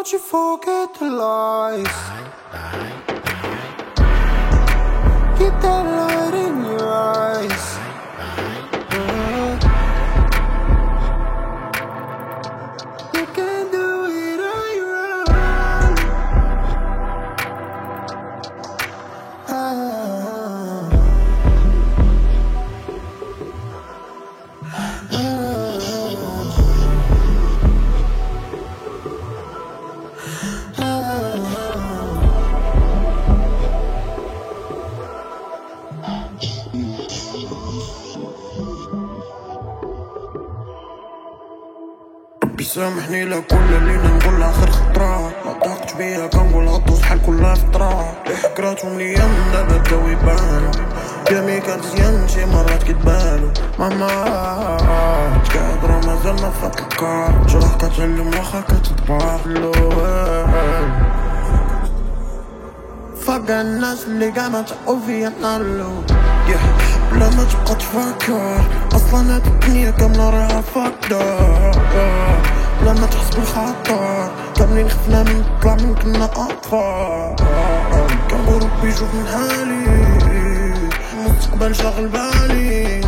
Don't you forget the lies. Keep that light سامحني لكل اللي نقول اخر خطرة. ما ضاقتش بيا كنقول غطوس حال كل فترة. اللي حكراتهم ليا من دابا بداو يبانو كلامي كان مزيان شي مرات كتبانو ماما كهضرة مازال ما فات الكار. جراح كتعلم واخا اللوال فاق الناس اللي فيا نهار الأول yeah. بلا ما تبقى تفكر. أصلا هاد الدنيا كاملة راها فاقدة بلا ما تحس بالخطر. كاملين خفنا من طلع من كنا أطفال. كنقول ربي يشوف من حالي. المستقبل شاغل بالي.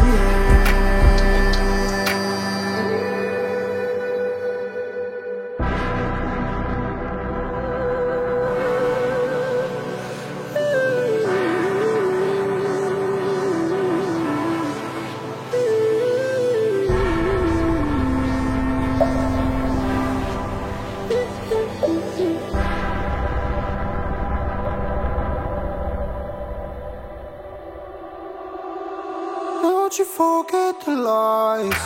Don't you forget the lies.